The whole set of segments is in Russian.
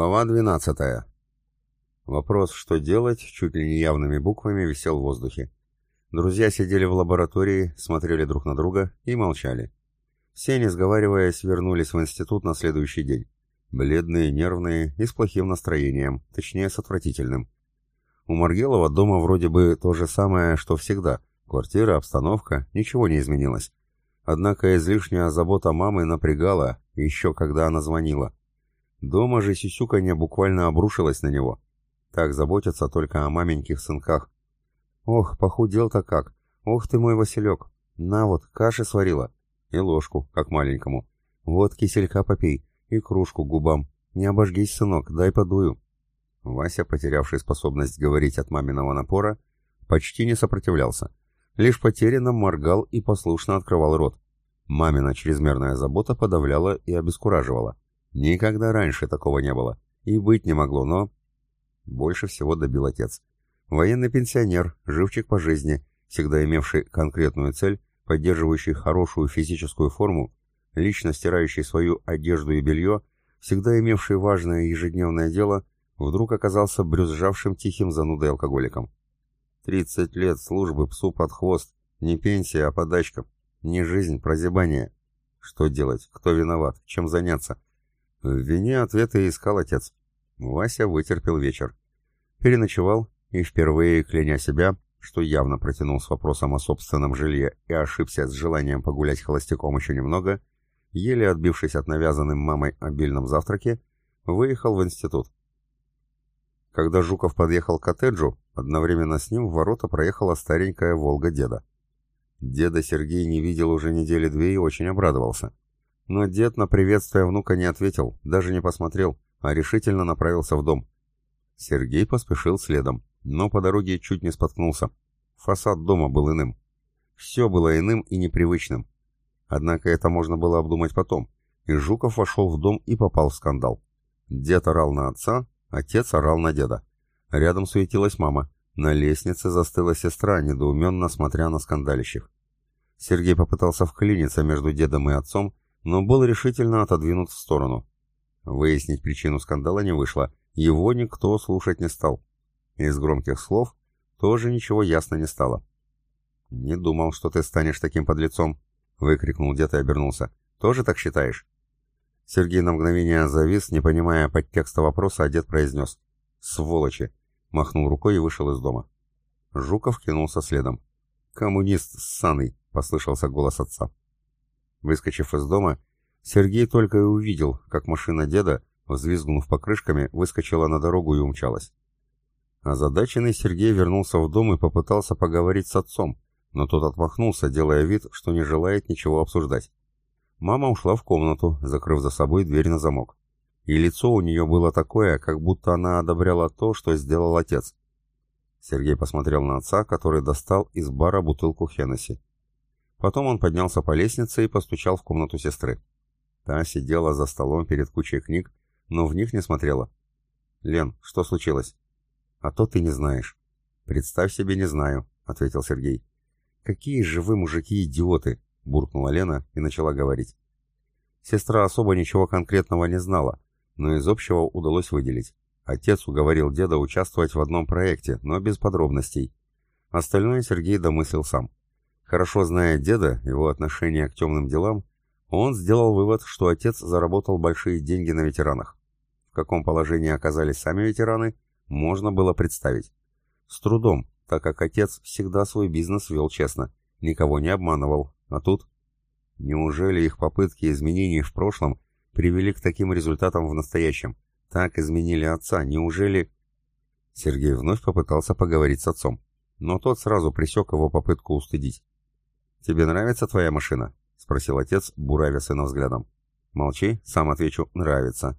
Глава 12. Вопрос, что делать, чуть ли не явными буквами висел в воздухе. Друзья сидели в лаборатории, смотрели друг на друга и молчали. Все, не сговариваясь, вернулись в институт на следующий день. Бледные, нервные и с плохим настроением, точнее, с отвратительным. У Маргелова дома вроде бы то же самое, что всегда. Квартира, обстановка, ничего не изменилось. Однако излишняя забота мамы напрягала, еще когда она звонила. Дома же сисюканье буквально обрушилось на него. Так заботятся только о маменьких сынках. «Ох, похудел-то как! Ох ты мой Василек! На вот, каши сварила!» И ложку, как маленькому. «Вот киселька попей, и кружку губам. Не обожгись, сынок, дай подую». Вася, потерявший способность говорить от маминого напора, почти не сопротивлялся. Лишь потерянно моргал и послушно открывал рот. Мамина чрезмерная забота подавляла и обескураживала. Никогда раньше такого не было. И быть не могло, но... Больше всего добил отец. Военный пенсионер, живчик по жизни, всегда имевший конкретную цель, поддерживающий хорошую физическую форму, лично стирающий свою одежду и белье, всегда имевший важное ежедневное дело, вдруг оказался брюзжавшим тихим занудой-алкоголиком. Тридцать лет службы псу под хвост, не пенсия, а подачка, не жизнь, прозябание. Что делать? Кто виноват? Чем заняться? В вине ответа искал отец. Вася вытерпел вечер. Переночевал и, впервые кляня себя, что явно протянул с вопросом о собственном жилье и ошибся с желанием погулять холостяком еще немного, еле отбившись от навязанным мамой обильном завтраке, выехал в институт. Когда Жуков подъехал к коттеджу, одновременно с ним в ворота проехала старенькая «Волга» деда. Деда Сергей не видел уже недели две и очень обрадовался. Но дед на приветствие внука не ответил, даже не посмотрел, а решительно направился в дом. Сергей поспешил следом, но по дороге чуть не споткнулся. Фасад дома был иным. Все было иным и непривычным. Однако это можно было обдумать потом, и Жуков вошел в дом и попал в скандал. Дед орал на отца, отец орал на деда. Рядом суетилась мама. На лестнице застыла сестра, недоуменно смотря на скандалищих. Сергей попытался вклиниться между дедом и отцом, но был решительно отодвинут в сторону. Выяснить причину скандала не вышло, его никто слушать не стал. Из громких слов тоже ничего ясно не стало. «Не думал, что ты станешь таким подлецом», — выкрикнул дед и обернулся. «Тоже так считаешь?» Сергей на мгновение завис, не понимая подтекста вопроса, а дед произнес. «Сволочи!» — махнул рукой и вышел из дома. Жуков кинулся следом. «Коммунист ссаный!» — послышался голос отца. Выскочив из дома, Сергей только и увидел, как машина деда, взвизгнув покрышками, выскочила на дорогу и умчалась. Озадаченный Сергей вернулся в дом и попытался поговорить с отцом, но тот отмахнулся, делая вид, что не желает ничего обсуждать. Мама ушла в комнату, закрыв за собой дверь на замок. И лицо у нее было такое, как будто она одобряла то, что сделал отец. Сергей посмотрел на отца, который достал из бара бутылку Хеннесси. Потом он поднялся по лестнице и постучал в комнату сестры. Та сидела за столом перед кучей книг, но в них не смотрела. «Лен, что случилось?» «А то ты не знаешь». «Представь себе, не знаю», — ответил Сергей. «Какие же вы, мужики, идиоты!» — буркнула Лена и начала говорить. Сестра особо ничего конкретного не знала, но из общего удалось выделить. Отец уговорил деда участвовать в одном проекте, но без подробностей. Остальное Сергей домыслил сам. Хорошо зная деда, его отношение к темным делам, он сделал вывод, что отец заработал большие деньги на ветеранах. В каком положении оказались сами ветераны, можно было представить. С трудом, так как отец всегда свой бизнес вел честно, никого не обманывал, а тут... Неужели их попытки изменений в прошлом привели к таким результатам в настоящем? Так изменили отца, неужели... Сергей вновь попытался поговорить с отцом, но тот сразу пресек его попытку устыдить. «Тебе нравится твоя машина?» — спросил отец, буравя сына взглядом. «Молчи, сам отвечу, нравится.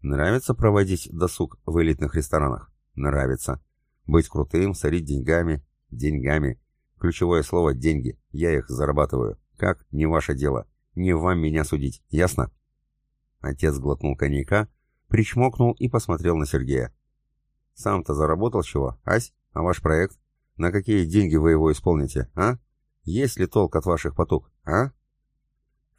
Нравится проводить досуг в элитных ресторанах? Нравится. Быть крутым, сорить деньгами? Деньгами. Ключевое слово «деньги». Я их зарабатываю. Как? Не ваше дело. Не вам меня судить. Ясно?» Отец глотнул коньяка, причмокнул и посмотрел на Сергея. «Сам-то заработал чего, Ась? А ваш проект? На какие деньги вы его исполните, а?» Есть ли толк от ваших потуг, а?»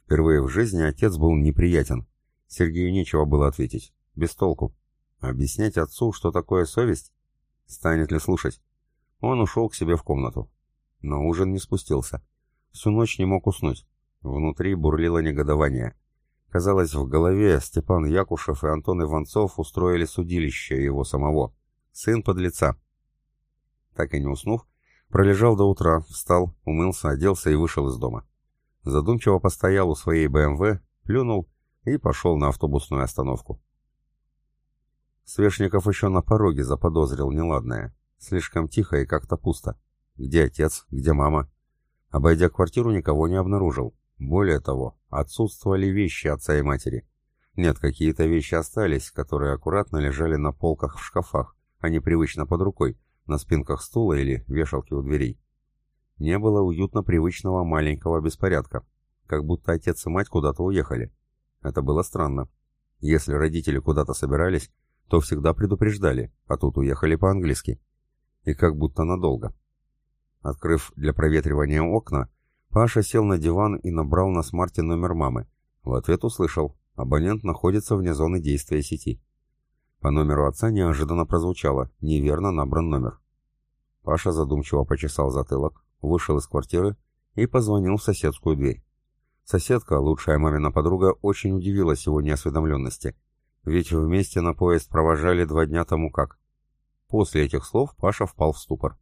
Впервые в жизни отец был неприятен. Сергею нечего было ответить. Без толку. Объяснять отцу, что такое совесть? Станет ли слушать? Он ушел к себе в комнату. Но ужин не спустился. Всю ночь не мог уснуть. Внутри бурлило негодование. Казалось, в голове Степан Якушев и Антон Иванцов устроили судилище его самого. Сын подлеца. Так и не уснув, пролежал до утра, встал, умылся, оделся и вышел из дома. Задумчиво постоял у своей БМВ, плюнул и пошел на автобусную остановку. Свешников еще на пороге заподозрил неладное. Слишком тихо и как-то пусто. Где отец, где мама? Обойдя квартиру, никого не обнаружил. Более того, отсутствовали вещи отца и матери. Нет, какие-то вещи остались, которые аккуратно лежали на полках в шкафах, а не привычно под рукой, на спинках стула или вешалке у дверей. Не было уютно привычного маленького беспорядка, как будто отец и мать куда-то уехали. Это было странно. Если родители куда-то собирались, то всегда предупреждали, а тут уехали по-английски. И как будто надолго. Открыв для проветривания окна, Паша сел на диван и набрал на смарте номер мамы. В ответ услышал, абонент находится вне зоны действия сети. По номеру отца неожиданно прозвучало, неверно набран номер. Паша задумчиво почесал затылок, вышел из квартиры и позвонил в соседскую дверь. Соседка, лучшая мамина подруга, очень удивилась его неосведомленности, ведь вместе на поезд провожали два дня тому как. После этих слов Паша впал в ступор.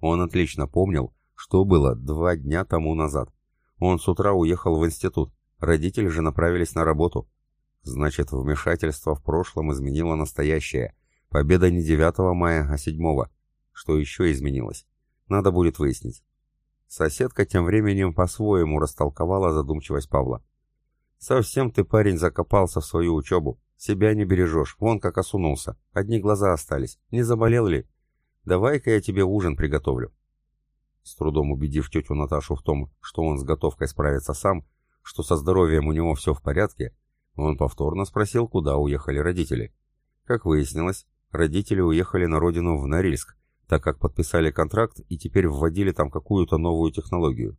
Он отлично помнил, что было два дня тому назад? Он с утра уехал в институт, родители же направились на работу. Значит, вмешательство в прошлом изменило настоящее. Победа не 9 мая, а 7. Что еще изменилось? Надо будет выяснить. Соседка тем временем по-своему растолковала задумчивость Павла. «Совсем ты, парень, закопался в свою учебу. Себя не бережешь, вон как осунулся. Одни глаза остались. Не заболел ли? Давай-ка я тебе ужин приготовлю». С трудом убедив тетю Наташу в том, что он с готовкой справится сам, что со здоровьем у него все в порядке, он повторно спросил, куда уехали родители. Как выяснилось, родители уехали на родину в Норильск, так как подписали контракт и теперь вводили там какую-то новую технологию.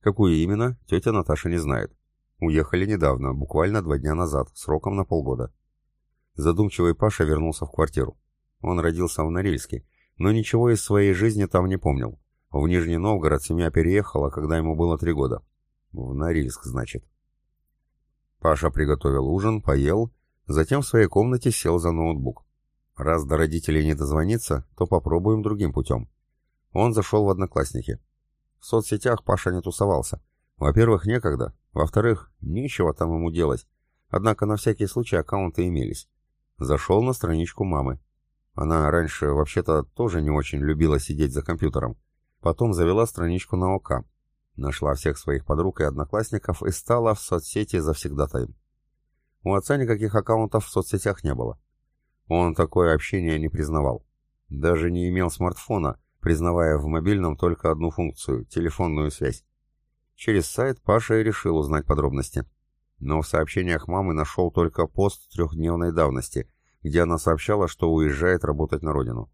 Какую именно, тетя Наташа не знает. Уехали недавно, буквально два дня назад, сроком на полгода. Задумчивый Паша вернулся в квартиру. Он родился в Норильске, но ничего из своей жизни там не помнил. В Нижний Новгород семья переехала, когда ему было три года. В Норильск, значит. Паша приготовил ужин, поел, затем в своей комнате сел за ноутбук. Раз до родителей не дозвониться, то попробуем другим путем. Он зашел в Одноклассники. В соцсетях Паша не тусовался. Во-первых, некогда. Во-вторых, нечего там ему делать. Однако на всякий случай аккаунты имелись. Зашел на страничку мамы. Она раньше вообще-то тоже не очень любила сидеть за компьютером. Потом завела страничку на ОК. Нашла всех своих подруг и одноклассников и стала в соцсети завсегдатаем. У отца никаких аккаунтов в соцсетях не было. Он такое общение не признавал. Даже не имел смартфона, признавая в мобильном только одну функцию – телефонную связь. Через сайт Паша и решил узнать подробности. Но в сообщениях мамы нашел только пост трехдневной давности, где она сообщала, что уезжает работать на родину.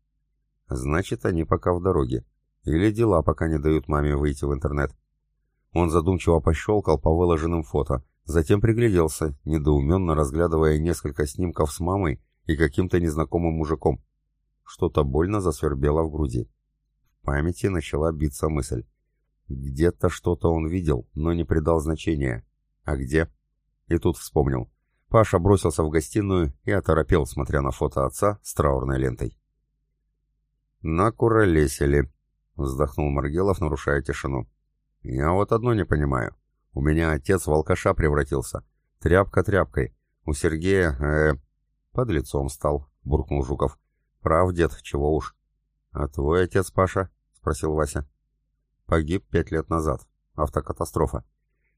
Значит, они пока в дороге. Или дела пока не дают маме выйти в интернет. Он задумчиво пощелкал по выложенным фото, затем пригляделся, недоуменно разглядывая несколько снимков с мамой и каким-то незнакомым мужиком. Что-то больно засвербело в груди. В памяти начала биться мысль. Где-то что-то он видел, но не придал значения. А где? И тут вспомнил. Паша бросился в гостиную и оторопел, смотря на фото отца с траурной лентой. «Накуролесили», — вздохнул Маргелов, нарушая тишину. «Я вот одно не понимаю. У меня отец в алкаша превратился. Тряпка тряпкой. У Сергея, э, под лицом стал», — буркнул Жуков. «Прав, дед, чего уж». «А твой отец, Паша?» — спросил Вася. «Погиб пять лет назад. Автокатастрофа».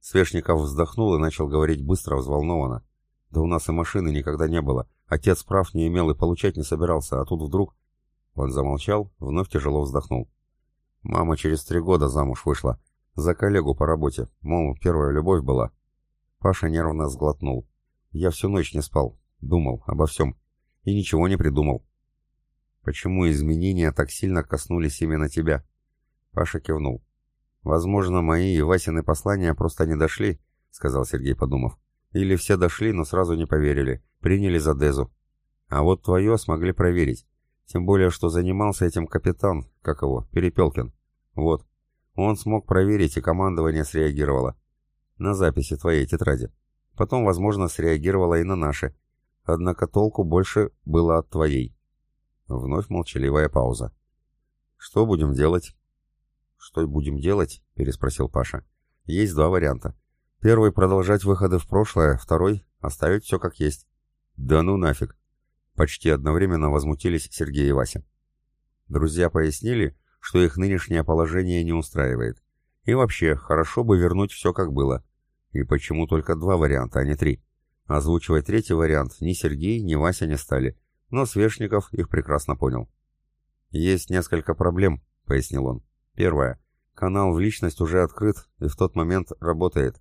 Свешников вздохнул и начал говорить быстро, взволнованно. «Да у нас и машины никогда не было. Отец прав не имел и получать не собирался, а тут вдруг...» Он замолчал, вновь тяжело вздохнул. Мама через три года замуж вышла. За коллегу по работе. Мол, первая любовь была. Паша нервно сглотнул. Я всю ночь не спал. Думал обо всем. И ничего не придумал. Почему изменения так сильно коснулись именно тебя? Паша кивнул. Возможно, мои и Васины послания просто не дошли, сказал Сергей, подумав. Или все дошли, но сразу не поверили. Приняли за Дезу. А вот твое смогли проверить. Тем более, что занимался этим капитан, как его, Перепелкин. Вот. Он смог проверить, и командование среагировало. На записи твоей тетради. Потом, возможно, среагировало и на наши. Однако толку больше было от твоей. Вновь молчаливая пауза. «Что будем делать?» «Что будем делать?» — переспросил Паша. «Есть два варианта. Первый — продолжать выходы в прошлое, второй — оставить все как есть». «Да ну нафиг!» Почти одновременно возмутились Сергей и Вася. Друзья пояснили, что их нынешнее положение не устраивает. И вообще, хорошо бы вернуть все как было. И почему только два варианта, а не три? Озвучивать третий вариант ни Сергей, ни Вася не стали, но Свешников их прекрасно понял. «Есть несколько проблем», — пояснил он. «Первое. Канал в личность уже открыт и в тот момент работает.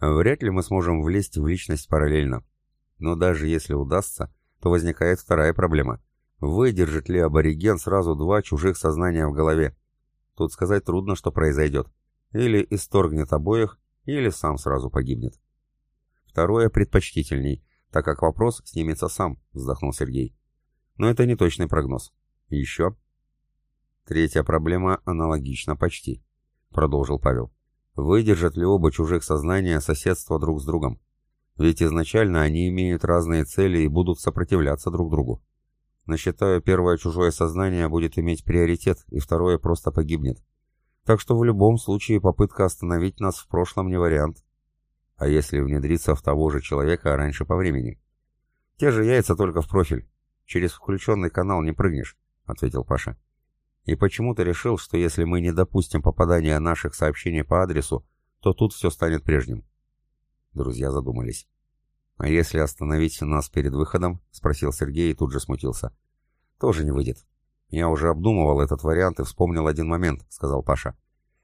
Вряд ли мы сможем влезть в личность параллельно. Но даже если удастся, то возникает вторая проблема. Выдержит ли абориген сразу два чужих сознания в голове? Тут сказать трудно, что произойдет. Или исторгнет обоих, или сам сразу погибнет. Второе предпочтительней, так как вопрос снимется сам, вздохнул Сергей. Но это не точный прогноз. Еще. Третья проблема аналогична почти, продолжил Павел. Выдержат ли оба чужих сознания соседство друг с другом? Ведь изначально они имеют разные цели и будут сопротивляться друг другу. Насчитаю, первое чужое сознание будет иметь приоритет, и второе просто погибнет. Так что в любом случае попытка остановить нас в прошлом не вариант. А если внедриться в того же человека раньше по времени? Те же яйца только в профиль. Через включенный канал не прыгнешь, ответил Паша. И почему ты решил, что если мы не допустим попадания наших сообщений по адресу, то тут все станет прежним? Друзья задумались. «А если остановить нас перед выходом?» — спросил Сергей и тут же смутился. «Тоже не выйдет. Я уже обдумывал этот вариант и вспомнил один момент», — сказал Паша.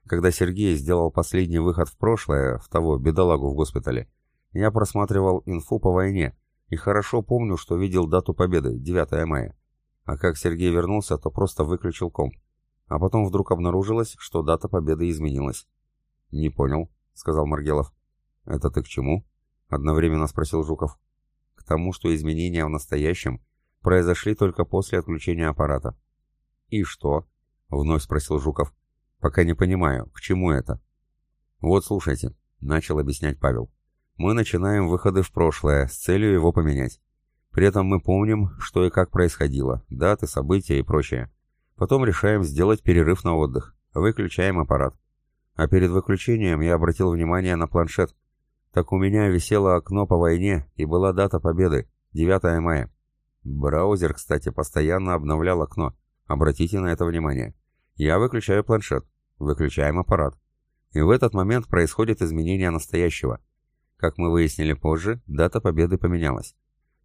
«Когда Сергей сделал последний выход в прошлое, в того бедолагу в госпитале, я просматривал инфу по войне и хорошо помню, что видел дату победы, 9 мая. А как Сергей вернулся, то просто выключил комп. А потом вдруг обнаружилось, что дата победы изменилась». «Не понял», — сказал Маргелов. «Это ты к чему?» — одновременно спросил Жуков. «К тому, что изменения в настоящем произошли только после отключения аппарата». «И что?» — вновь спросил Жуков. «Пока не понимаю, к чему это?» «Вот слушайте», — начал объяснять Павел. «Мы начинаем выходы в прошлое с целью его поменять. При этом мы помним, что и как происходило, даты, события и прочее. Потом решаем сделать перерыв на отдых. Выключаем аппарат. А перед выключением я обратил внимание на планшет, так у меня висело окно по войне, и была дата победы, 9 мая. Браузер, кстати, постоянно обновлял окно. Обратите на это внимание. Я выключаю планшет, выключаем аппарат. И в этот момент происходит изменение настоящего. Как мы выяснили позже, дата победы поменялась.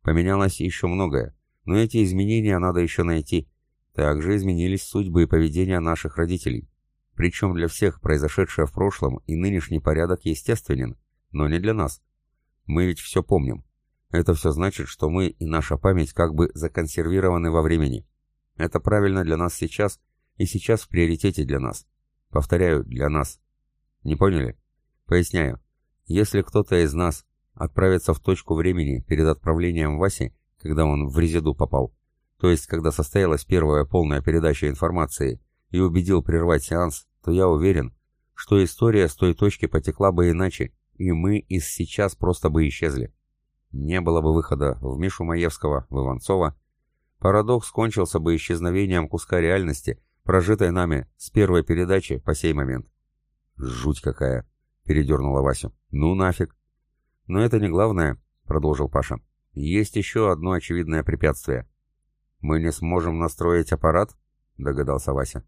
Поменялось еще многое, но эти изменения надо еще найти. Также изменились судьбы и поведение наших родителей. Причем для всех произошедшее в прошлом и нынешний порядок естественен, но не для нас. Мы ведь все помним. Это все значит, что мы и наша память как бы законсервированы во времени. Это правильно для нас сейчас, и сейчас в приоритете для нас. Повторяю, для нас. Не поняли? Поясняю. Если кто-то из нас отправится в точку времени перед отправлением Васи, когда он в резиду попал, то есть когда состоялась первая полная передача информации, и убедил прервать сеанс, то я уверен, что история с той точки потекла бы иначе, и мы из сейчас просто бы исчезли. Не было бы выхода в Мишу Маевского, в Иванцова. Парадокс кончился бы исчезновением куска реальности, прожитой нами с первой передачи по сей момент. «Жуть какая!» — передернула Васю. «Ну нафиг!» «Но это не главное», — продолжил Паша. «Есть еще одно очевидное препятствие». «Мы не сможем настроить аппарат?» — догадался Вася.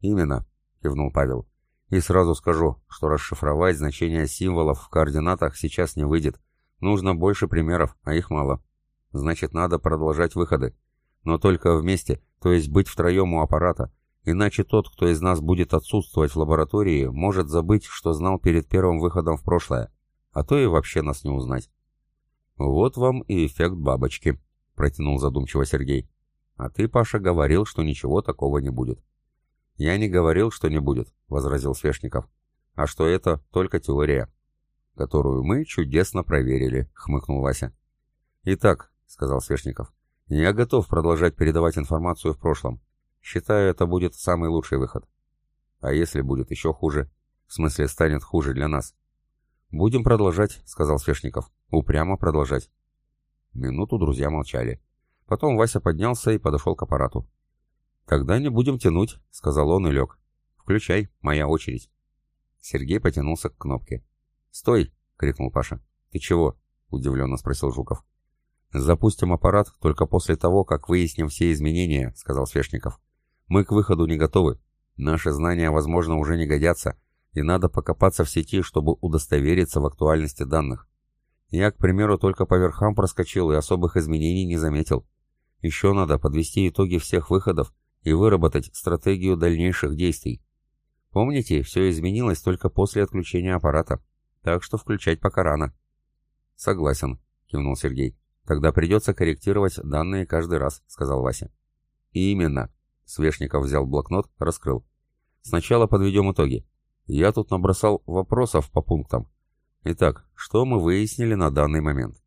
«Именно», — кивнул Павел. И сразу скажу, что расшифровать значение символов в координатах сейчас не выйдет. Нужно больше примеров, а их мало. Значит, надо продолжать выходы. Но только вместе, то есть быть втроем у аппарата. Иначе тот, кто из нас будет отсутствовать в лаборатории, может забыть, что знал перед первым выходом в прошлое. А то и вообще нас не узнать. «Вот вам и эффект бабочки», — протянул задумчиво Сергей. «А ты, Паша, говорил, что ничего такого не будет». «Я не говорил, что не будет», — возразил Свешников. «А что это только теория, которую мы чудесно проверили», — хмыкнул Вася. «Итак», — сказал Свешников, Я готов продолжать передавать информацию в прошлом. Считаю, это будет самый лучший выход. А если будет еще хуже? В смысле, станет хуже для нас? Будем продолжать, сказал Свешников. Упрямо продолжать. Минуту друзья молчали. Потом Вася поднялся и подошел к аппарату. «Тогда не будем тянуть», — сказал он и лег. «Включай, моя очередь». Сергей потянулся к кнопке. «Стой!» — крикнул Паша. «Ты чего?» — удивленно спросил Жуков. «Запустим аппарат только после того, как выясним все изменения», — сказал Свешников. «Мы к выходу не готовы. Наши знания, возможно, уже не годятся, и надо покопаться в сети, чтобы удостовериться в актуальности данных. Я, к примеру, только по верхам проскочил и особых изменений не заметил. Еще надо подвести итоги всех выходов и выработать стратегию дальнейших действий. Помните, все изменилось только после отключения аппарата, так что включать пока рано. Согласен, кивнул Сергей. Тогда придется корректировать данные каждый раз, сказал Вася. Именно. Свешников взял блокнот, раскрыл. Сначала подведем итоги. Я тут набросал вопросов по пунктам. Итак, что мы выяснили на данный момент?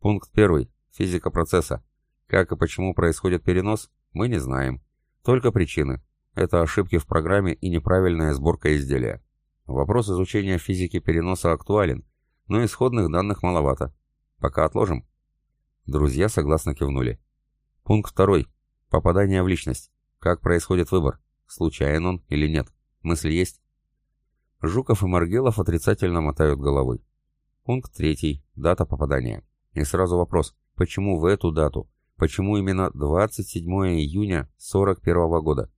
Пункт первый. Физика процесса. Как и почему происходит перенос, мы не знаем. Только причины. Это ошибки в программе и неправильная сборка изделия. Вопрос изучения физики переноса актуален, но исходных данных маловато. Пока отложим. Друзья согласно кивнули. Пункт второй. Попадание в личность. Как происходит выбор? Случайен он или нет? Мысли есть? Жуков и Маргелов отрицательно мотают головой. Пункт третий. Дата попадания. И сразу вопрос. Почему в эту дату? Почему именно 27 июня 41 года?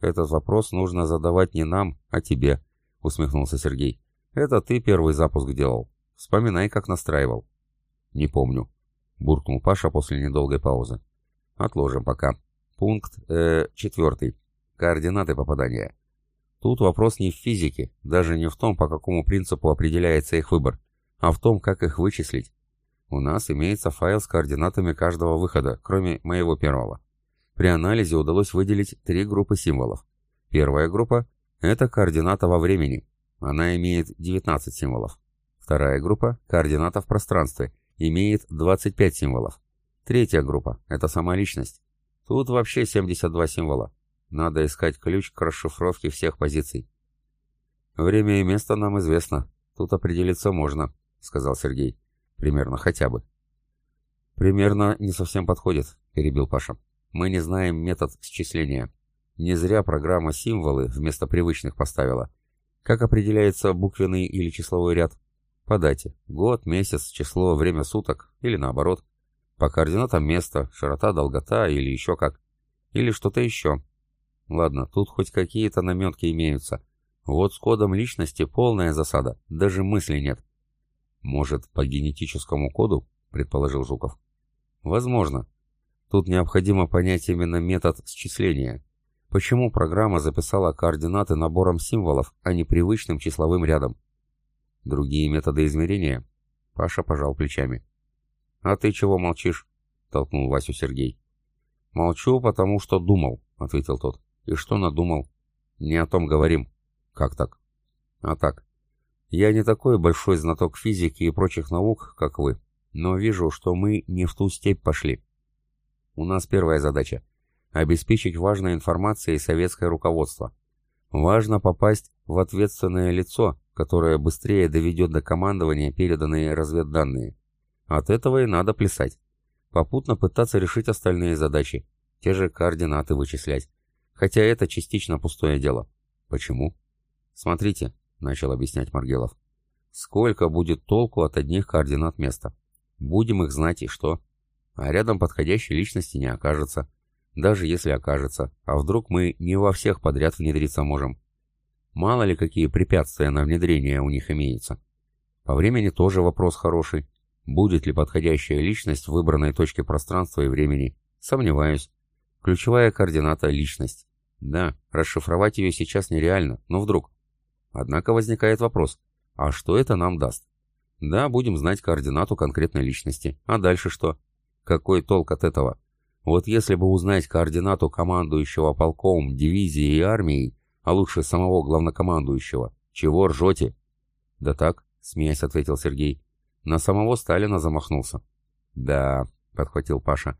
Этот вопрос нужно задавать не нам, а тебе, усмехнулся Сергей. Это ты первый запуск делал. Вспоминай, как настраивал. Не помню, буркнул Паша после недолгой паузы. Отложим пока. Пункт э, четвертый. Координаты попадания. Тут вопрос не в физике, даже не в том, по какому принципу определяется их выбор, а в том, как их вычислить. У нас имеется файл с координатами каждого выхода, кроме моего первого. При анализе удалось выделить три группы символов. Первая группа – это координата во времени. Она имеет 19 символов. Вторая группа – координата в пространстве, имеет 25 символов. Третья группа – это сама личность. Тут вообще 72 символа. Надо искать ключ к расшифровке всех позиций. «Время и место нам известно. Тут определиться можно», — сказал Сергей. Примерно хотя бы. Примерно не совсем подходит, перебил Паша. Мы не знаем метод счисления. Не зря программа символы вместо привычных поставила. Как определяется буквенный или числовой ряд? По дате. Год, месяц, число, время суток или наоборот. По координатам места, широта, долгота или еще как. Или что-то еще. Ладно, тут хоть какие-то наметки имеются. Вот с кодом личности полная засада, даже мысли нет. «Может, по генетическому коду?» — предположил Жуков. «Возможно. Тут необходимо понять именно метод счисления. Почему программа записала координаты набором символов, а не привычным числовым рядом? Другие методы измерения?» Паша пожал плечами. «А ты чего молчишь?» — толкнул Васю Сергей. «Молчу, потому что думал», — ответил тот. «И что надумал?» «Не о том говорим». «Как так?» «А так. Я не такой большой знаток физики и прочих наук, как вы, но вижу, что мы не в ту степь пошли. У нас первая задача – обеспечить важной информацией советское руководство. Важно попасть в ответственное лицо, которое быстрее доведет до командования переданные разведданные. От этого и надо плясать. Попутно пытаться решить остальные задачи, те же координаты вычислять. Хотя это частично пустое дело. Почему? Смотрите, — начал объяснять Маргелов. «Сколько будет толку от одних координат места? Будем их знать и что? А рядом подходящей личности не окажется. Даже если окажется, а вдруг мы не во всех подряд внедриться можем? Мало ли какие препятствия на внедрение у них имеются. По времени тоже вопрос хороший. Будет ли подходящая личность в выбранной точке пространства и времени? Сомневаюсь. Ключевая координата — личность. Да, расшифровать ее сейчас нереально, но вдруг... Однако возникает вопрос, а что это нам даст? Да, будем знать координату конкретной личности. А дальше что? Какой толк от этого? Вот если бы узнать координату командующего полком, дивизией и армией, а лучше самого главнокомандующего, чего ржете? Да так, смеясь ответил Сергей. На самого Сталина замахнулся. Да, подхватил Паша.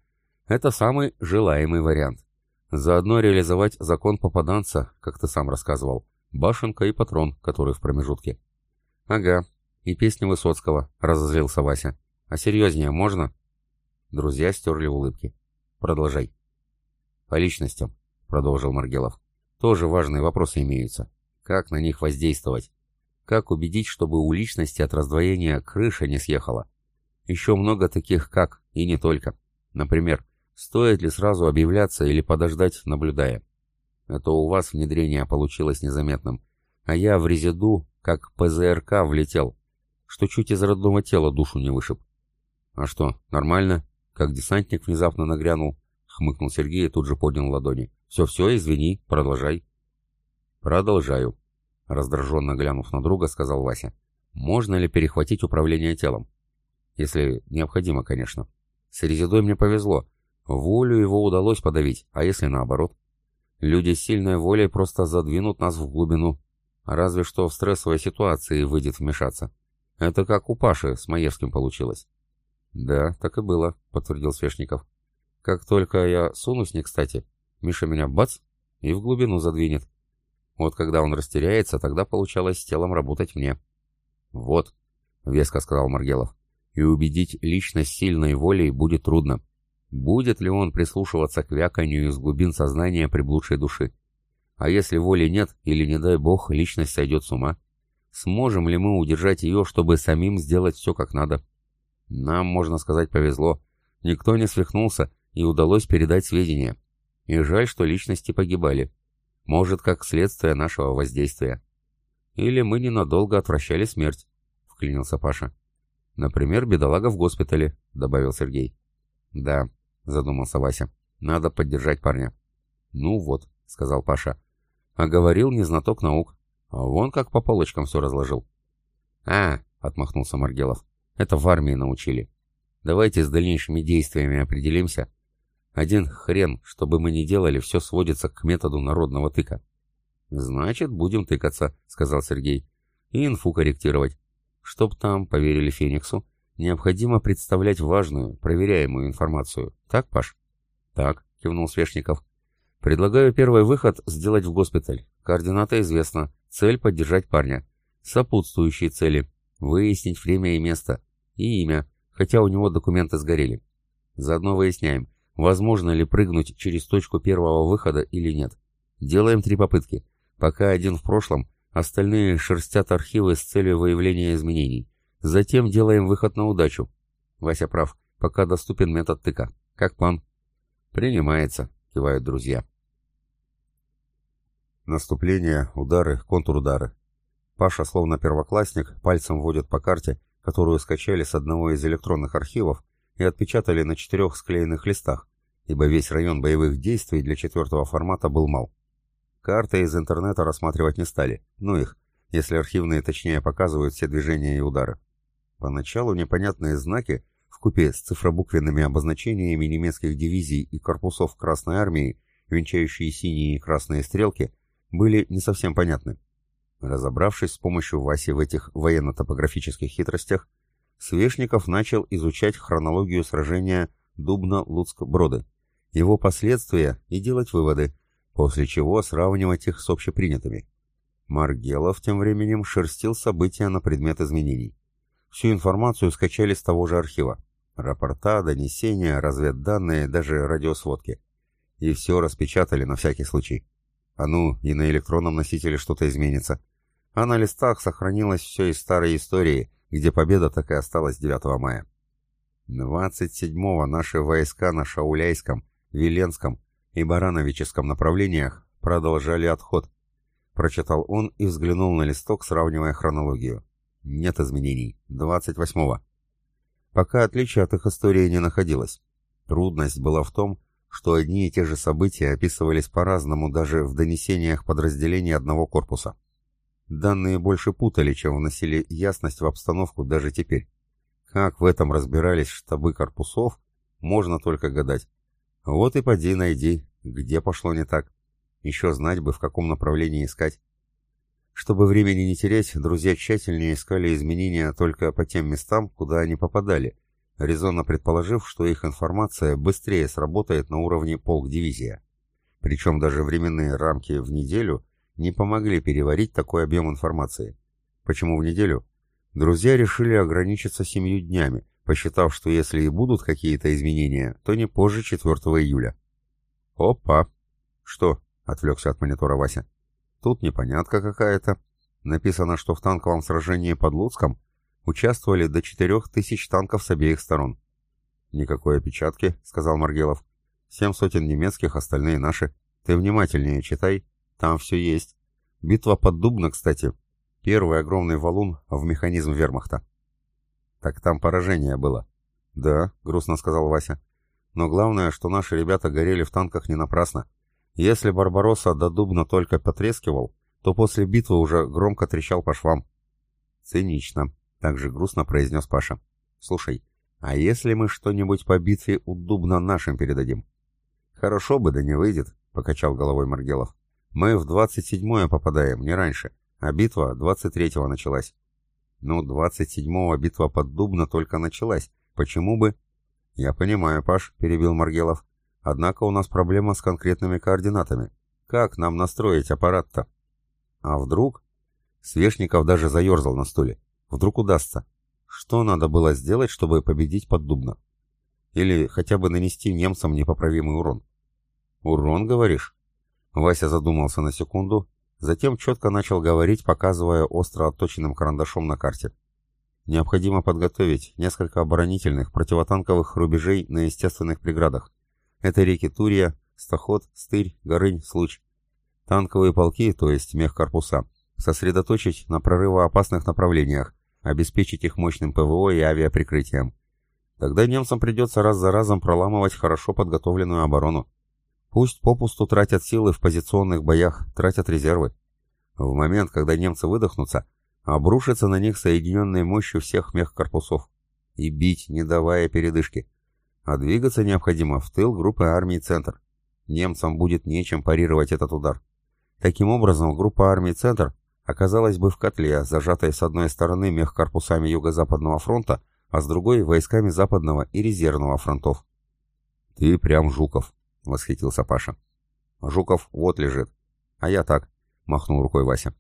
Это самый желаемый вариант. Заодно реализовать закон попаданца, как ты сам рассказывал. Башенка и патрон, который в промежутке. Ага, и песни Высоцкого, разозлился Вася. А серьезнее можно? Друзья стерли улыбки. Продолжай. По личностям, продолжил Маргелов. Тоже важные вопросы имеются. Как на них воздействовать? Как убедить, чтобы у личности от раздвоения крыша не съехала? Еще много таких «как» и не только. Например, стоит ли сразу объявляться или подождать, наблюдая? Это у вас внедрение получилось незаметным, а я в резиду, как ПЗРК, влетел, что чуть из родного тела душу не вышиб. А что, нормально? Как десантник внезапно нагрянул, хмыкнул Сергей и тут же поднял ладони. «Все-все, извини, продолжай». «Продолжаю», — раздраженно глянув на друга, сказал Вася. «Можно ли перехватить управление телом?» «Если необходимо, конечно. С Резидой мне повезло. Волю его удалось подавить, а если наоборот?» Люди сильной волей просто задвинут нас в глубину. Разве что в стрессовой ситуации выйдет вмешаться. Это как у Паши с Маевским получилось. «Да, так и было», — подтвердил Свешников. «Как только я сунусь не кстати, Миша меня бац и в глубину задвинет. Вот когда он растеряется, тогда получалось с телом работать мне». «Вот», — веско сказал Маргелов, — «и убедить личность сильной волей будет трудно. Будет ли он прислушиваться к вяканью из глубин сознания приблудшей души? А если воли нет, или, не дай бог, личность сойдет с ума? Сможем ли мы удержать ее, чтобы самим сделать все как надо? Нам, можно сказать, повезло. Никто не свихнулся, и удалось передать сведения. И жаль, что личности погибали. Может, как следствие нашего воздействия. Или мы ненадолго отвращали смерть, — вклинился Паша. Например, бедолага в госпитале, — добавил Сергей. Да, задумался Вася. Надо поддержать парня. Ну вот, сказал Паша. А говорил не наук. А вон как по полочкам все разложил. А, отмахнулся Маргелов. Это в армии научили. Давайте с дальнейшими действиями определимся. Один хрен, чтобы мы не делали, все сводится к методу народного тыка. Значит, будем тыкаться, сказал Сергей. И инфу корректировать. Чтоб там, поверили Фениксу, Необходимо представлять важную, проверяемую информацию. Так, Паш? Так, кивнул Свешников. Предлагаю первый выход сделать в госпиталь. Координата известна. Цель поддержать парня. Сопутствующие цели. Выяснить время и место. И имя, хотя у него документы сгорели. Заодно выясняем, возможно ли прыгнуть через точку первого выхода или нет. Делаем три попытки. Пока один в прошлом, остальные шерстят архивы с целью выявления изменений. Затем делаем выход на удачу. Вася прав, пока доступен метод тыка. Как план? Принимается, кивают друзья. Наступление, удары, контрудары. Паша, словно первоклассник, пальцем вводит по карте, которую скачали с одного из электронных архивов и отпечатали на четырех склеенных листах, ибо весь район боевых действий для четвертого формата был мал. Карты из интернета рассматривать не стали, ну их, если архивные точнее показывают все движения и удары. Поначалу непонятные знаки, вкупе с цифробуквенными обозначениями немецких дивизий и корпусов Красной Армии, венчающие синие и красные стрелки, были не совсем понятны. Разобравшись с помощью Васи в этих военно-топографических хитростях, Свешников начал изучать хронологию сражения Дубна-Луцк-Броды, его последствия и делать выводы, после чего сравнивать их с общепринятыми. Маргелов тем временем шерстил события на предмет изменений. Всю информацию скачали с того же архива. Рапорта, донесения, разведданные, даже радиосводки. И все распечатали на всякий случай. А ну, и на электронном носителе что-то изменится. А на листах сохранилось все из старой истории, где победа так и осталась 9 мая. 27-го наши войска на Шауляйском, Веленском и Барановическом направлениях продолжали отход. Прочитал он и взглянул на листок, сравнивая хронологию. Нет изменений. 28-го. Пока отличия от их истории не находилось. Трудность была в том, что одни и те же события описывались по-разному даже в донесениях подразделений одного корпуса. Данные больше путали, чем вносили ясность в обстановку даже теперь. Как в этом разбирались штабы корпусов, можно только гадать. Вот и поди найди, где пошло не так. Еще знать бы, в каком направлении искать. Чтобы времени не терять, друзья тщательнее искали изменения только по тем местам, куда они попадали, резонно предположив, что их информация быстрее сработает на уровне полк-дивизия. Причем даже временные рамки в неделю не помогли переварить такой объем информации. Почему в неделю? Друзья решили ограничиться семью днями, посчитав, что если и будут какие-то изменения, то не позже 4 июля. «Опа!» «Что?» — отвлекся от монитора Вася. «Тут непонятка какая-то. Написано, что в танковом сражении под Луцком участвовали до четырех тысяч танков с обеих сторон». «Никакой опечатки», — сказал Маргелов. «Семь сотен немецких, остальные наши. Ты внимательнее читай, там все есть. Битва под Дубно, кстати. Первый огромный валун в механизм вермахта». «Так там поражение было». «Да», — грустно сказал Вася. «Но главное, что наши ребята горели в танках не напрасно. Если Барбаросса до Дубна только потрескивал, то после битвы уже громко трещал по швам». «Цинично», — также грустно произнес Паша. «Слушай, а если мы что-нибудь по битве у Дубна нашим передадим?» «Хорошо бы, да не выйдет», — покачал головой Маргелов. «Мы в двадцать седьмое попадаем, не раньше, а битва двадцать третьего началась». «Ну, двадцать седьмого битва под Дубно только началась. Почему бы...» «Я понимаю, Паш», — перебил Маргелов. «Однако у нас проблема с конкретными координатами. Как нам настроить аппарат-то?» «А вдруг...» Свешников даже заерзал на стуле. Вдруг удастся. Что надо было сделать, чтобы победить под Дубно? Или хотя бы нанести немцам непоправимый урон? Урон, говоришь? Вася задумался на секунду, затем четко начал говорить, показывая остро отточенным карандашом на карте. Необходимо подготовить несколько оборонительных противотанковых рубежей на естественных преградах. Это реки Турия, Стоход, Стырь, Горынь, Случ. Танковые полки, то есть мехкорпуса, сосредоточить на прорывоопасных направлениях, обеспечить их мощным ПВО и авиаприкрытием. Тогда немцам придется раз за разом проламывать хорошо подготовленную оборону. Пусть попусту тратят силы в позиционных боях, тратят резервы. В момент, когда немцы выдохнутся, обрушится на них соединенной мощью всех мехкорпусов. И бить, не давая передышки. А двигаться необходимо в тыл группы армии «Центр». Немцам будет нечем парировать этот удар. Таким образом, группа армии «Центр» оказалась бы в котле, зажатой с одной стороны мехкорпусами Юго-Западного фронта, а с другой — войсками Западного и Резервного фронтов. «Ты прям Жуков», — восхитился Паша. «Жуков вот лежит. А я так», — махнул рукой Вася.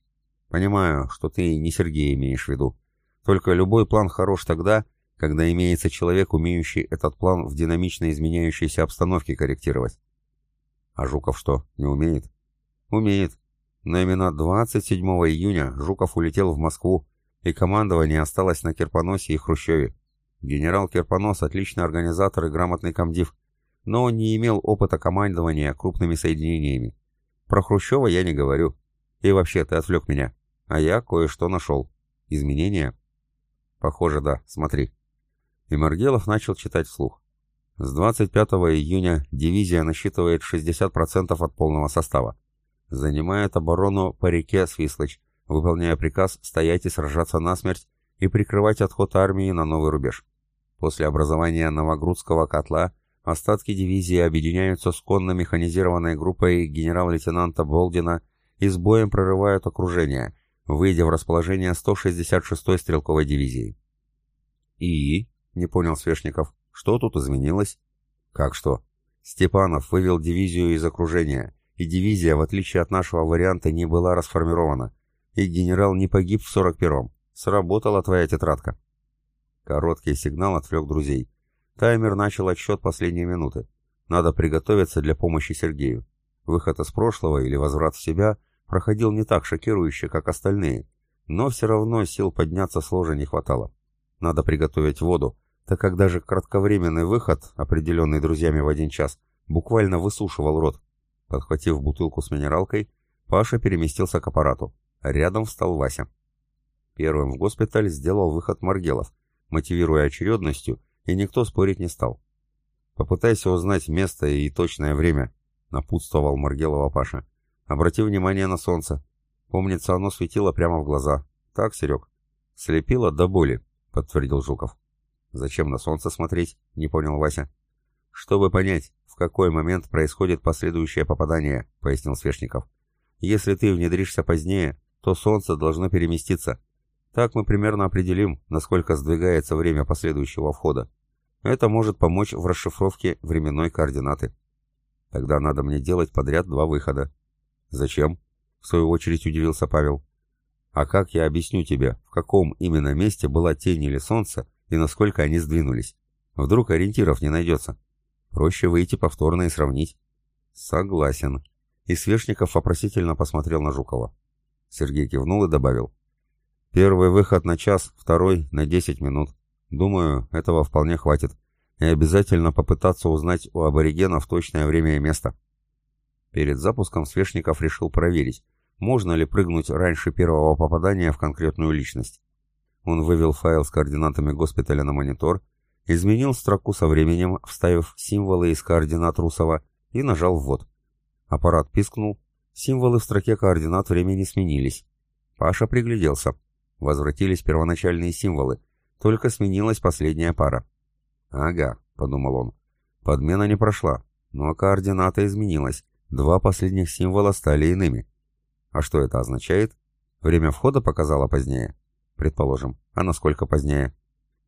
«Понимаю, что ты не Сергея имеешь в виду. Только любой план хорош тогда, когда имеется человек, умеющий этот план в динамично изменяющейся обстановке корректировать». «А Жуков что, не умеет?» «Умеет. Но именно 27 июня Жуков улетел в Москву, и командование осталось на Кирпоносе и Хрущеве. Генерал Кирпонос – отличный организатор и грамотный комдив, но он не имел опыта командования крупными соединениями. Про Хрущева я не говорю. И вообще, ты отвлек меня. А я кое-что нашел. Изменения? Похоже, да. Смотри. И Маргелов начал читать вслух. С 25 июня дивизия насчитывает 60% от полного состава занимает оборону по реке Свислочь, выполняя приказ стоять и сражаться насмерть и прикрывать отход армии на новый рубеж. После образования Новогрудского котла остатки дивизии объединяются с конно-механизированной группой генерал-лейтенанта Болдина и с боем прорывают окружение, выйдя в расположение 166-й стрелковой дивизии. «И?» — не понял Свешников. «Что тут изменилось?» «Как что?» Степанов вывел дивизию из окружения, и дивизия, в отличие от нашего варианта, не была расформирована, и генерал не погиб в 41-м. Сработала твоя тетрадка. Короткий сигнал отвлек друзей. Таймер начал отсчет последней минуты. Надо приготовиться для помощи Сергею. Выход из прошлого или возврат в себя проходил не так шокирующе, как остальные, но все равно сил подняться с ложа не хватало. Надо приготовить воду, так как даже кратковременный выход, определенный друзьями в один час, буквально высушивал рот. Подхватив бутылку с минералкой, Паша переместился к аппарату. Рядом встал Вася. Первым в госпиталь сделал выход Маргелов, мотивируя очередностью, и никто спорить не стал. «Попытайся узнать место и точное время», — напутствовал Маргелова Паша. «Обрати внимание на солнце. Помнится, оно светило прямо в глаза. Так, Серег?» «Слепило до боли», — подтвердил Жуков. «Зачем на солнце смотреть?» — не понял Вася. «Чтобы понять, в какой момент происходит последующее попадание», — пояснил Свешников. «Если ты внедришься позднее, то Солнце должно переместиться. Так мы примерно определим, насколько сдвигается время последующего входа. Это может помочь в расшифровке временной координаты. Тогда надо мне делать подряд два выхода. Зачем? В свою очередь удивился Павел. А как я объясню тебе, в каком именно месте была тень или солнце и насколько они сдвинулись? Вдруг ориентиров не найдется. Проще выйти повторно и сравнить. Согласен. И Свешников вопросительно посмотрел на Жукова. Сергей кивнул и добавил. Первый выход на час, второй на десять минут. Думаю, этого вполне хватит. И обязательно попытаться узнать у аборигенов точное время и место. Перед запуском Свешников решил проверить, можно ли прыгнуть раньше первого попадания в конкретную личность. Он вывел файл с координатами госпиталя на монитор, изменил строку со временем, вставив символы из координат Русова и нажал «Ввод». Аппарат пискнул, символы в строке координат времени сменились. Паша пригляделся. Возвратились первоначальные символы, только сменилась последняя пара. «Ага», — подумал он, — «подмена не прошла, но координата изменилась, два последних символа стали иными. А что это означает? Время входа показало позднее? Предположим. А насколько позднее?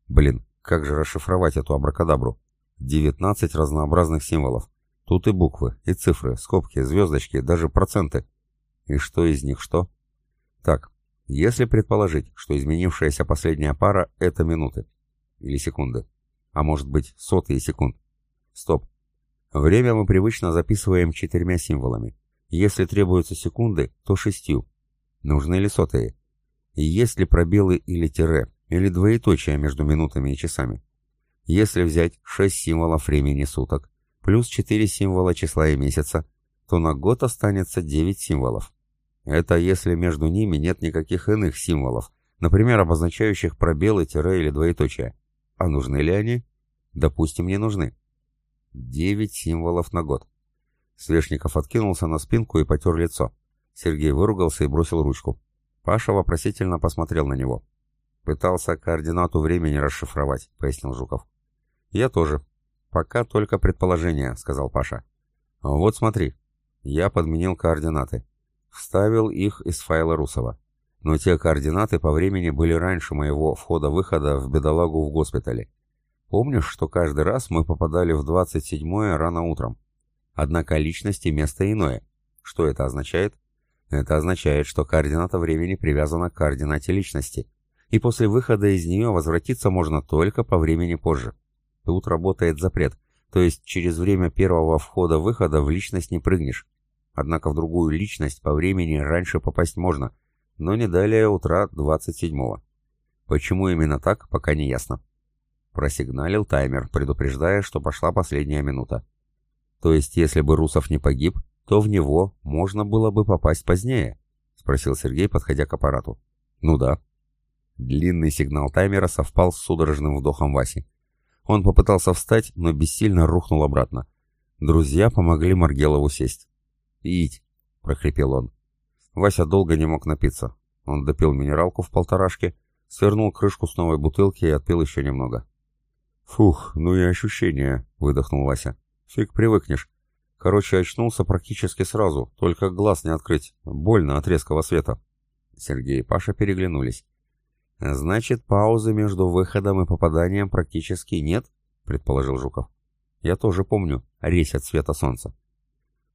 Блин, как же расшифровать эту абракадабру? 19 разнообразных символов. Тут и буквы, и цифры, скобки, звездочки, даже проценты. И что из них что? Так, если предположить, что изменившаяся последняя пара — это минуты. Или секунды. А может быть, сотые секунд. Стоп. Время мы привычно записываем четырьмя символами. Если требуются секунды, то шестью. Нужны ли сотые? И есть ли пробелы или тире, или двоеточия между минутами и часами? Если взять шесть символов времени суток, плюс четыре символа числа и месяца, то на год останется девять символов. Это если между ними нет никаких иных символов, например, обозначающих пробелы, тире или двоеточие. А нужны ли они? Допустим, не нужны. Девять символов на год. Свешников откинулся на спинку и потер лицо. Сергей выругался и бросил ручку. Паша вопросительно посмотрел на него. «Пытался координату времени расшифровать», — пояснил Жуков. «Я тоже. Пока только предположение», — сказал Паша. «Вот смотри. Я подменил координаты. Вставил их из файла Русова. Но те координаты по времени были раньше моего входа-выхода в бедолагу в госпитале. Помнишь, что каждый раз мы попадали в 27-е рано утром? Однако личность и место иное. Что это означает? Это означает, что координата времени привязана к координате личности, и после выхода из нее возвратиться можно только по времени позже. Тут работает запрет, то есть через время первого входа-выхода в личность не прыгнешь. Однако в другую личность по времени раньше попасть можно, но не далее утра 27-го. Почему именно так, пока не ясно. Просигналил таймер, предупреждая, что пошла последняя минута. То есть, если бы Русов не погиб, то в него можно было бы попасть позднее? Спросил Сергей, подходя к аппарату. Ну да. Длинный сигнал таймера совпал с судорожным вдохом Васи. Он попытался встать, но бессильно рухнул обратно. Друзья помогли Маргелову сесть. «Пить!» — прохрипел он. Вася долго не мог напиться. Он допил минералку в полторашке, свернул крышку с новой бутылки и отпил еще немного. «Фух, ну и ощущения!» — выдохнул Вася. «Фиг привыкнешь. Короче, очнулся практически сразу, только глаз не открыть. Больно от резкого света». Сергей и Паша переглянулись. «Значит, паузы между выходом и попаданием практически нет?» — предположил Жуков. «Я тоже помню резь от света солнца».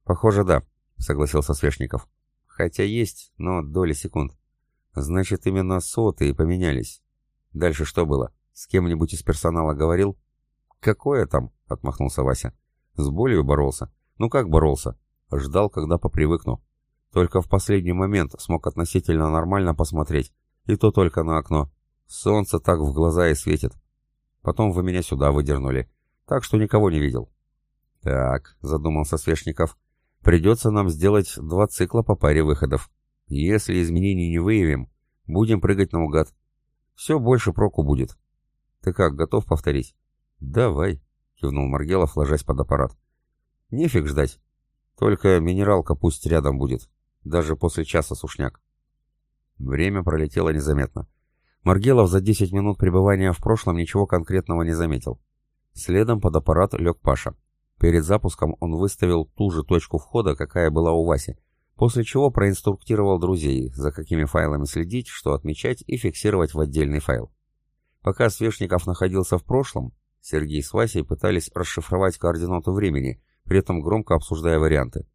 «Похоже, да», — согласился Свешников. «Хотя есть, но доли секунд. Значит, именно сотые поменялись. Дальше что было? С кем-нибудь из персонала говорил?» «Какое там?» — отмахнулся Вася. «С болью боролся. Ну как боролся? Ждал, когда попривыкну. Только в последний момент смог относительно нормально посмотреть. И то только на окно. Солнце так в глаза и светит. Потом вы меня сюда выдернули. Так что никого не видел». «Так», — задумался Свешников, Придется нам сделать два цикла по паре выходов. Если изменений не выявим, будем прыгать наугад. Все больше проку будет. Ты как, готов повторить? Давай, кивнул Маргелов, ложась под аппарат. Нефиг ждать. Только минералка пусть рядом будет. Даже после часа сушняк. Время пролетело незаметно. Маргелов за 10 минут пребывания в прошлом ничего конкретного не заметил. Следом под аппарат лег Паша. Перед запуском он выставил ту же точку входа, какая была у Васи, после чего проинструктировал друзей, за какими файлами следить, что отмечать и фиксировать в отдельный файл. Пока Свешников находился в прошлом, Сергей с Васей пытались расшифровать координаты времени, при этом громко обсуждая варианты.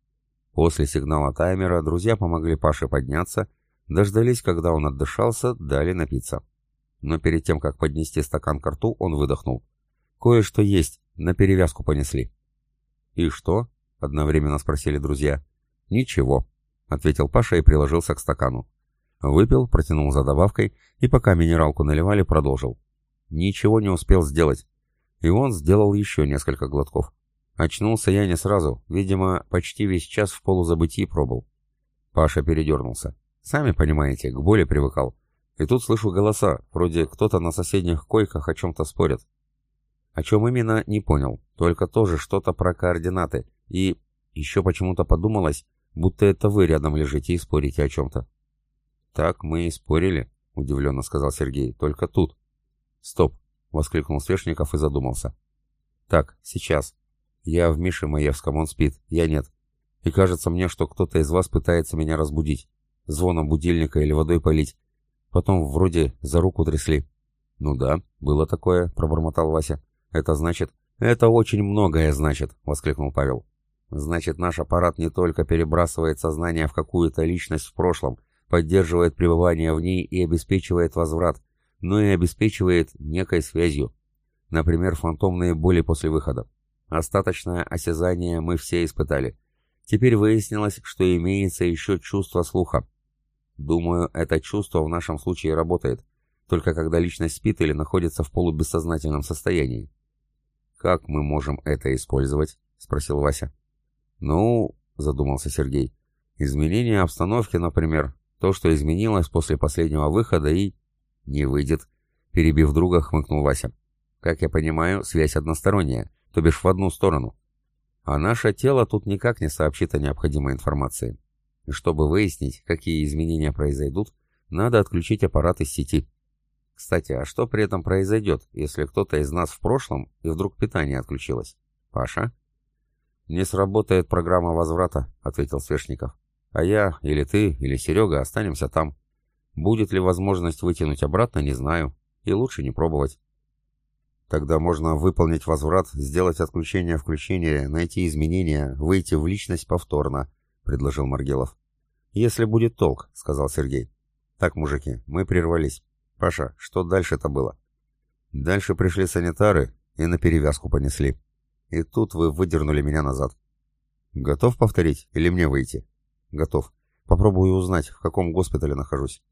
После сигнала таймера друзья помогли Паше подняться, дождались, когда он отдышался, дали напиться. Но перед тем, как поднести стакан к рту, он выдохнул. «Кое-что есть, на перевязку понесли». «И что?» — одновременно спросили друзья. «Ничего», — ответил Паша и приложился к стакану. Выпил, протянул за добавкой, и пока минералку наливали, продолжил. Ничего не успел сделать. И он сделал еще несколько глотков. Очнулся я не сразу, видимо, почти весь час в полузабытии пробыл. Паша передернулся. Сами понимаете, к боли привыкал. И тут слышу голоса, вроде кто-то на соседних койках о чем-то спорят. О чем именно, не понял, только тоже что-то про координаты. И еще почему-то подумалось, будто это вы рядом лежите и спорите о чем-то. «Так мы и спорили», — удивленно сказал Сергей, — «только тут». «Стоп», — воскликнул Свешников и задумался. «Так, сейчас. Я в Мише Маевском, он спит, я нет. И кажется мне, что кто-то из вас пытается меня разбудить. Звоном будильника или водой полить. Потом вроде за руку трясли». «Ну да, было такое», — пробормотал Вася. «Это значит...» «Это очень многое значит», — воскликнул Павел. «Значит, наш аппарат не только перебрасывает сознание в какую-то личность в прошлом, поддерживает пребывание в ней и обеспечивает возврат, но и обеспечивает некой связью. Например, фантомные боли после выхода. Остаточное осязание мы все испытали. Теперь выяснилось, что имеется еще чувство слуха. Думаю, это чувство в нашем случае работает, только когда личность спит или находится в полубессознательном состоянии. «Как мы можем это использовать?» — спросил Вася. «Ну...» — задумался Сергей. «Изменение обстановки, например, то, что изменилось после последнего выхода и... Не выйдет. Перебив друга, хмыкнул Вася. Как я понимаю, связь односторонняя, то бишь в одну сторону. А наше тело тут никак не сообщит о необходимой информации. И чтобы выяснить, какие изменения произойдут, надо отключить аппарат из сети. Кстати, а что при этом произойдет, если кто-то из нас в прошлом и вдруг питание отключилось? Паша? Не сработает программа возврата, ответил Свешников. А я, или ты, или Серега останемся там. Будет ли возможность вытянуть обратно, не знаю. И лучше не пробовать. Тогда можно выполнить возврат, сделать отключение-включение, найти изменения, выйти в личность повторно, предложил Маргелов. Если будет толк, сказал Сергей. Так, мужики, мы прервались. Паша, что дальше-то было? Дальше пришли санитары и на перевязку понесли. И тут вы выдернули меня назад. Готов повторить или мне выйти? Готов. Попробую узнать, в каком госпитале нахожусь.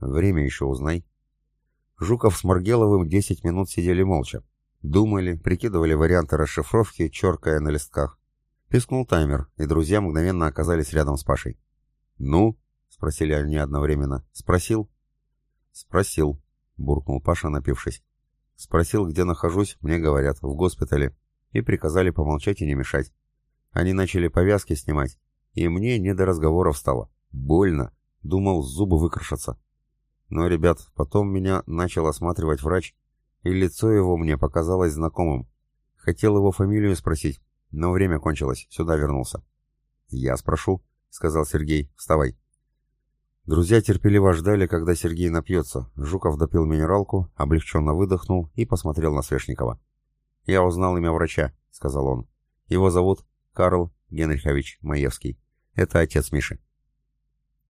Время еще узнай. Жуков с Маргеловым десять минут сидели молча. Думали, прикидывали варианты расшифровки, черкая на листках. Пискнул таймер, и друзья мгновенно оказались рядом с Пашей. «Ну?» — спросили они одновременно. «Спросил?» «Спросил», — буркнул Паша, напившись. «Спросил, где нахожусь, мне говорят, в госпитале, и приказали помолчать и не мешать. Они начали повязки снимать, и мне не до разговоров стало. Больно. Думал, зубы выкрошатся. Но, ребят, потом меня начал осматривать врач, и лицо его мне показалось знакомым. Хотел его фамилию спросить, но время кончилось, сюда вернулся. «Я спрошу», — сказал Сергей, — «вставай». Друзья терпеливо ждали, когда Сергей напьется. Жуков допил минералку, облегченно выдохнул и посмотрел на Свешникова. «Я узнал имя врача», — сказал он. «Его зовут Карл Генрихович Маевский. Это отец Миши.